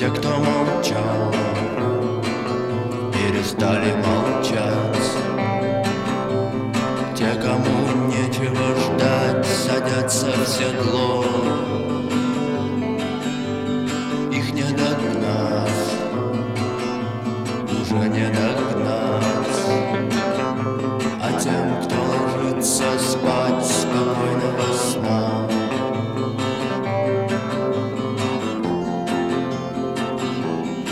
Те, кто молчал, перестали молчать. Седло. Их не догнать, уже не догнать. А тем, кто ложится спать, спокойного сна.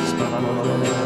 Спокойной